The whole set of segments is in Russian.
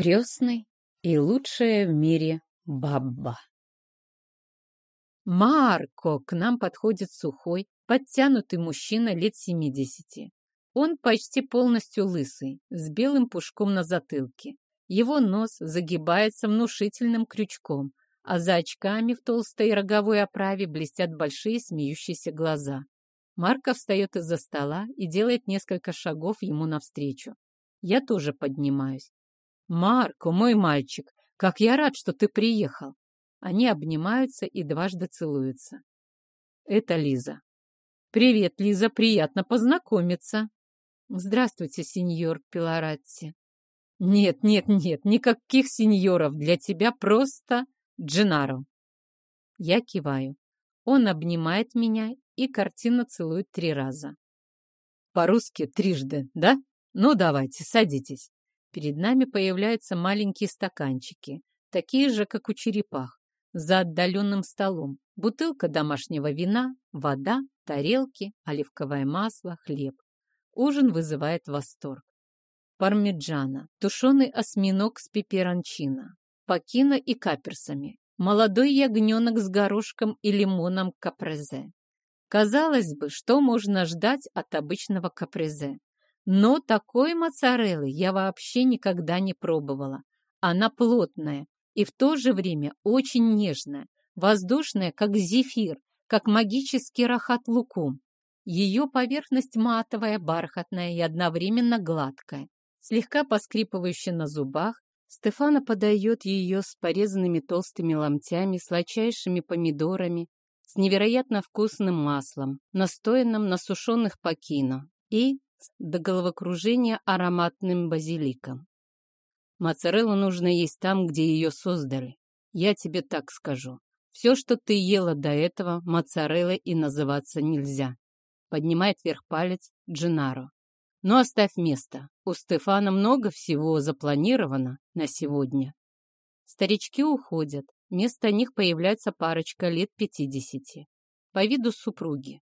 крестный и лучшая в мире бабба. Марко! К нам подходит сухой, подтянутый мужчина лет семидесяти. Он почти полностью лысый, с белым пушком на затылке. Его нос загибается внушительным крючком, а за очками в толстой роговой оправе блестят большие смеющиеся глаза. Марко встает из-за стола и делает несколько шагов ему навстречу. Я тоже поднимаюсь. «Марко, мой мальчик, как я рад, что ты приехал!» Они обнимаются и дважды целуются. Это Лиза. «Привет, Лиза, приятно познакомиться!» «Здравствуйте, сеньор Пилоратти!» «Нет, нет, нет, никаких сеньоров, для тебя просто Дженаро!» Я киваю. Он обнимает меня и картина целует три раза. «По-русски трижды, да? Ну, давайте, садитесь!» Перед нами появляются маленькие стаканчики, такие же, как у черепах, за отдаленным столом. Бутылка домашнего вина, вода, тарелки, оливковое масло, хлеб. Ужин вызывает восторг. Пармиджана, тушеный осьминог с пеперончино, пакина и каперсами, молодой ягненок с горошком и лимоном капрезе. Казалось бы, что можно ждать от обычного капрезе? Но такой моцареллы я вообще никогда не пробовала. Она плотная и в то же время очень нежная, воздушная, как зефир, как магический рахат-лукум. Ее поверхность матовая, бархатная и одновременно гладкая, слегка поскрипывающая на зубах. Стефана подает ее с порезанными толстыми ломтями, сладчайшими помидорами, с невероятно вкусным маслом, настоянным на сушеных пакино и до головокружения ароматным базиликом. Моцареллу нужно есть там, где ее создали. Я тебе так скажу. Все, что ты ела до этого, моцареллой и называться нельзя. Поднимает вверх палец Джинаро. Но оставь место. У Стефана много всего запланировано на сегодня. Старички уходят. Вместо них появляется парочка лет пятидесяти. По виду супруги.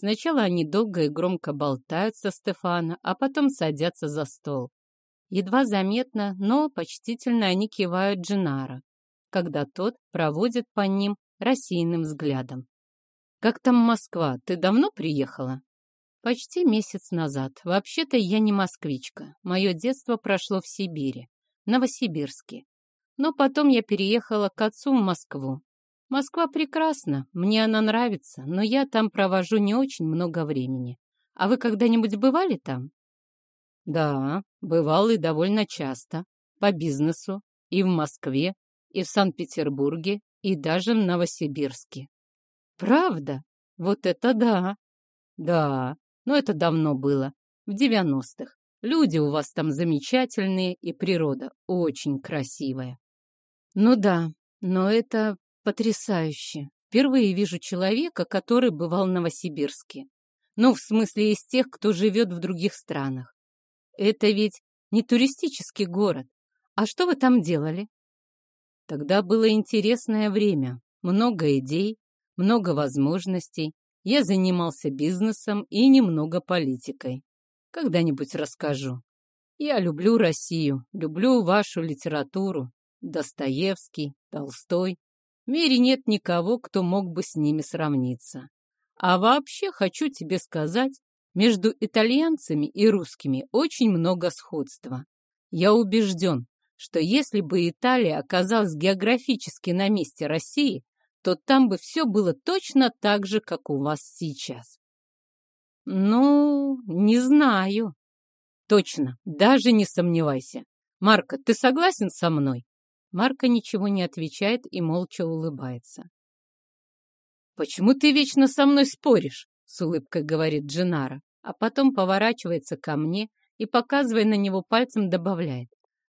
Сначала они долго и громко болтают со Стефана, а потом садятся за стол. Едва заметно, но почтительно они кивают Джинара, когда тот проводит по ним рассеянным взглядом. «Как там Москва? Ты давно приехала?» «Почти месяц назад. Вообще-то я не москвичка. Мое детство прошло в Сибири, Новосибирске. Но потом я переехала к отцу в Москву. Москва прекрасна, мне она нравится, но я там провожу не очень много времени. А вы когда-нибудь бывали там? Да, бывал и довольно часто. По бизнесу. И в Москве, и в Санкт-Петербурге, и даже в Новосибирске. Правда? Вот это да! Да, но это давно было, в девяностых. Люди у вас там замечательные, и природа очень красивая. Ну да, но это Потрясающе. Впервые вижу человека, который бывал в Новосибирске. Ну, в смысле, из тех, кто живет в других странах. Это ведь не туристический город. А что вы там делали? Тогда было интересное время. Много идей, много возможностей. Я занимался бизнесом и немного политикой. Когда-нибудь расскажу. Я люблю Россию, люблю вашу литературу. Достоевский, Толстой. В мире нет никого, кто мог бы с ними сравниться. А вообще, хочу тебе сказать, между итальянцами и русскими очень много сходства. Я убежден, что если бы Италия оказалась географически на месте России, то там бы все было точно так же, как у вас сейчас. Ну, не знаю. Точно, даже не сомневайся. Марка, ты согласен со мной? Марка ничего не отвечает и молча улыбается. «Почему ты вечно со мной споришь?» — с улыбкой говорит Джинара, а потом поворачивается ко мне и, показывая на него пальцем, добавляет.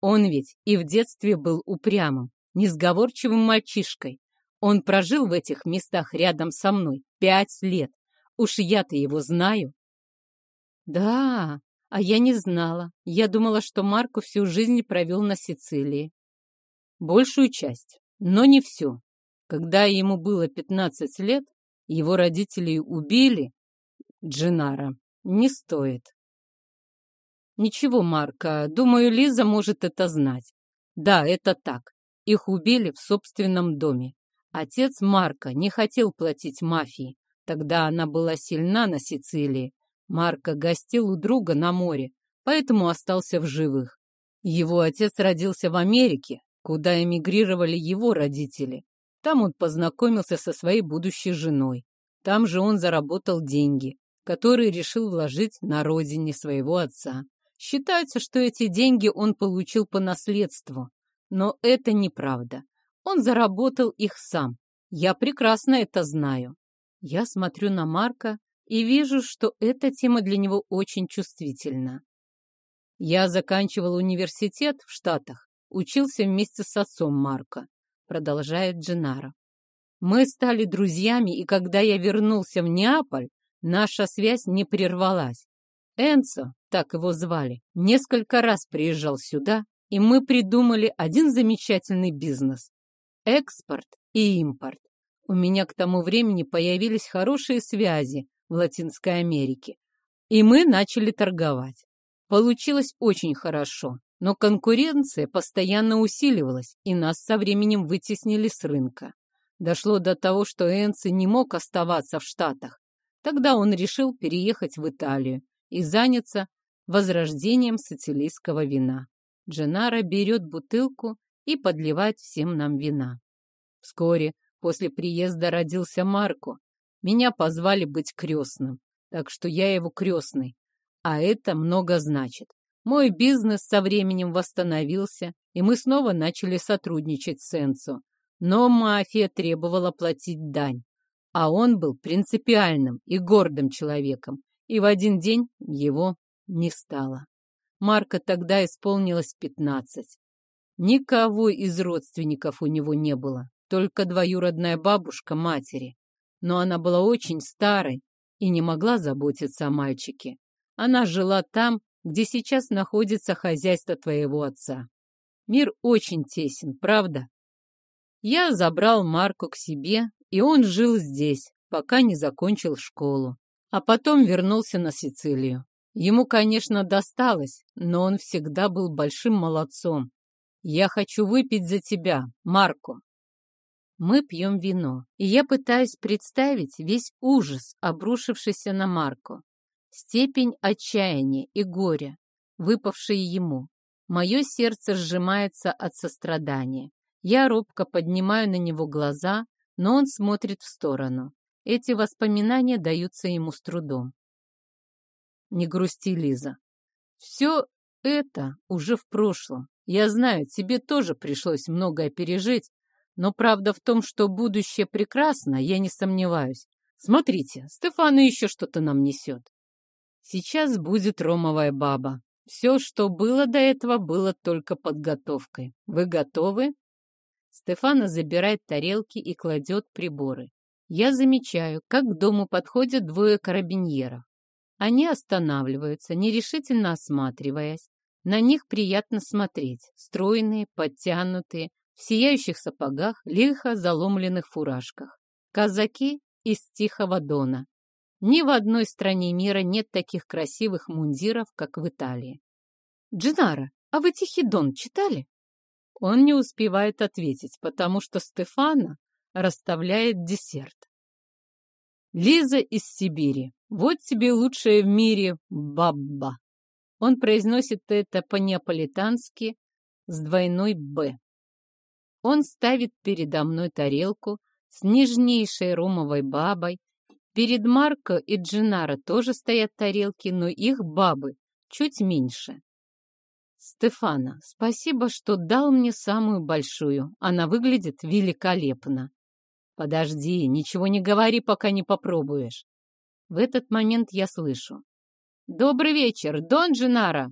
«Он ведь и в детстве был упрямым, несговорчивым мальчишкой. Он прожил в этих местах рядом со мной пять лет. Уж я-то его знаю». «Да, а я не знала. Я думала, что Марко всю жизнь провел на Сицилии. Большую часть, но не всю. Когда ему было 15 лет, его родители убили Джинара. Не стоит. Ничего, Марка, думаю, Лиза может это знать. Да, это так. Их убили в собственном доме. Отец Марка не хотел платить мафии. Тогда она была сильна на Сицилии. Марка гостил у друга на море, поэтому остался в живых. Его отец родился в Америке, куда эмигрировали его родители. Там он познакомился со своей будущей женой. Там же он заработал деньги, которые решил вложить на родине своего отца. Считается, что эти деньги он получил по наследству. Но это неправда. Он заработал их сам. Я прекрасно это знаю. Я смотрю на Марка и вижу, что эта тема для него очень чувствительна. Я заканчивал университет в Штатах, учился вместе с отцом Марка, продолжает Дженаро. Мы стали друзьями, и когда я вернулся в Неаполь, наша связь не прервалась. Энцо, так его звали, несколько раз приезжал сюда, и мы придумали один замечательный бизнес – экспорт и импорт. У меня к тому времени появились хорошие связи в Латинской Америке, и мы начали торговать. Получилось очень хорошо, но конкуренция постоянно усиливалась, и нас со временем вытеснили с рынка. Дошло до того, что Энци не мог оставаться в Штатах. Тогда он решил переехать в Италию и заняться возрождением сицилийского вина. Дженаро берет бутылку и подливает всем нам вина. Вскоре после приезда родился Марко. Меня позвали быть крестным, так что я его крестный. А это много значит. Мой бизнес со временем восстановился, и мы снова начали сотрудничать с Энцо. Но мафия требовала платить дань. А он был принципиальным и гордым человеком, и в один день его не стало. Марка тогда исполнилось пятнадцать. Никого из родственников у него не было, только двоюродная бабушка матери. Но она была очень старой и не могла заботиться о мальчике. Она жила там, где сейчас находится хозяйство твоего отца. Мир очень тесен, правда? Я забрал Марку к себе, и он жил здесь, пока не закончил школу. А потом вернулся на Сицилию. Ему, конечно, досталось, но он всегда был большим молодцом. Я хочу выпить за тебя, Марко. Мы пьем вино, и я пытаюсь представить весь ужас, обрушившийся на Марко. Степень отчаяния и горя, выпавшие ему. Мое сердце сжимается от сострадания. Я робко поднимаю на него глаза, но он смотрит в сторону. Эти воспоминания даются ему с трудом. Не грусти, Лиза. Все это уже в прошлом. Я знаю, тебе тоже пришлось многое пережить, но правда в том, что будущее прекрасно, я не сомневаюсь. Смотрите, Стефана еще что-то нам несет. Сейчас будет ромовая баба. Все, что было до этого, было только подготовкой. Вы готовы? Стефана забирает тарелки и кладет приборы. Я замечаю, как к дому подходят двое карабиньеров. Они останавливаются, нерешительно осматриваясь. На них приятно смотреть. Стройные, подтянутые, в сияющих сапогах, лихо заломленных фуражках. Казаки из Тихого Дона. Ни в одной стране мира нет таких красивых мундиров, как в Италии. «Джинара, а вы Тихий Дон читали?» Он не успевает ответить, потому что Стефана расставляет десерт. Лиза из Сибири. Вот тебе лучшая в мире бабба. Он произносит это по-неаполитански с двойной «б». Он ставит передо мной тарелку с нежнейшей ромовой бабой. Перед Марко и Джинаро тоже стоят тарелки, но их бабы чуть меньше. Стефана, спасибо, что дал мне самую большую. Она выглядит великолепно. Подожди, ничего не говори, пока не попробуешь. В этот момент я слышу. Добрый вечер, Дон Джинара.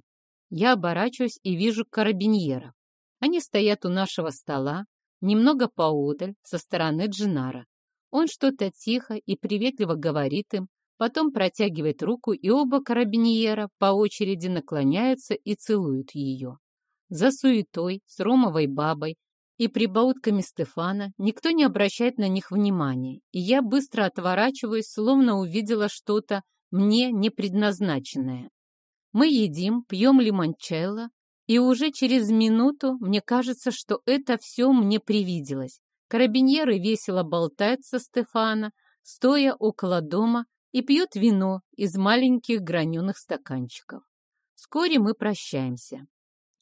Я оборачиваюсь и вижу карабиньеров. Они стоят у нашего стола, немного поодаль, со стороны Джинара. Он что-то тихо и приветливо говорит им, Потом протягивает руку, и оба карабиньера по очереди наклоняются и целуют ее. За суетой, с ромовой бабой и прибаутками Стефана никто не обращает на них внимания, и я быстро отворачиваюсь, словно увидела что-то мне не предназначенное. Мы едим, пьем лимончелло, И уже через минуту мне кажется, что это все мне привиделось. Карабиньеры весело болтают со Стефана, стоя около дома, и пьют вино из маленьких граненых стаканчиков. Вскоре мы прощаемся.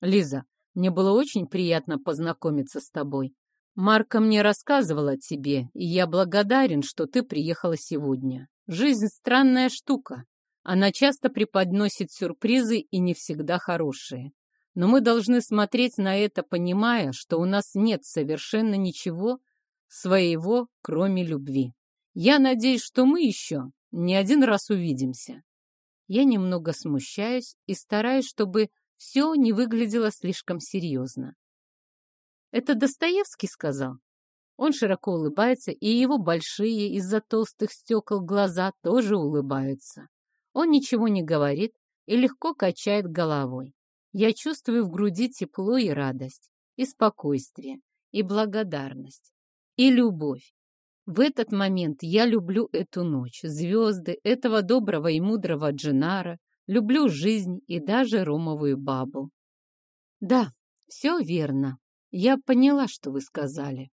Лиза, мне было очень приятно познакомиться с тобой. Марка мне рассказывала о тебе, и я благодарен, что ты приехала сегодня. Жизнь странная штука. Она часто преподносит сюрпризы и не всегда хорошие. Но мы должны смотреть на это, понимая, что у нас нет совершенно ничего своего, кроме любви. Я надеюсь, что мы еще не один раз увидимся. Я немного смущаюсь и стараюсь, чтобы все не выглядело слишком серьезно. Это Достоевский сказал? Он широко улыбается, и его большие из-за толстых стекол глаза тоже улыбаются. Он ничего не говорит и легко качает головой. Я чувствую в груди тепло и радость, и спокойствие, и благодарность, и любовь. В этот момент я люблю эту ночь, звезды, этого доброго и мудрого Джинара, люблю жизнь и даже ромовую бабу. Да, все верно. Я поняла, что вы сказали.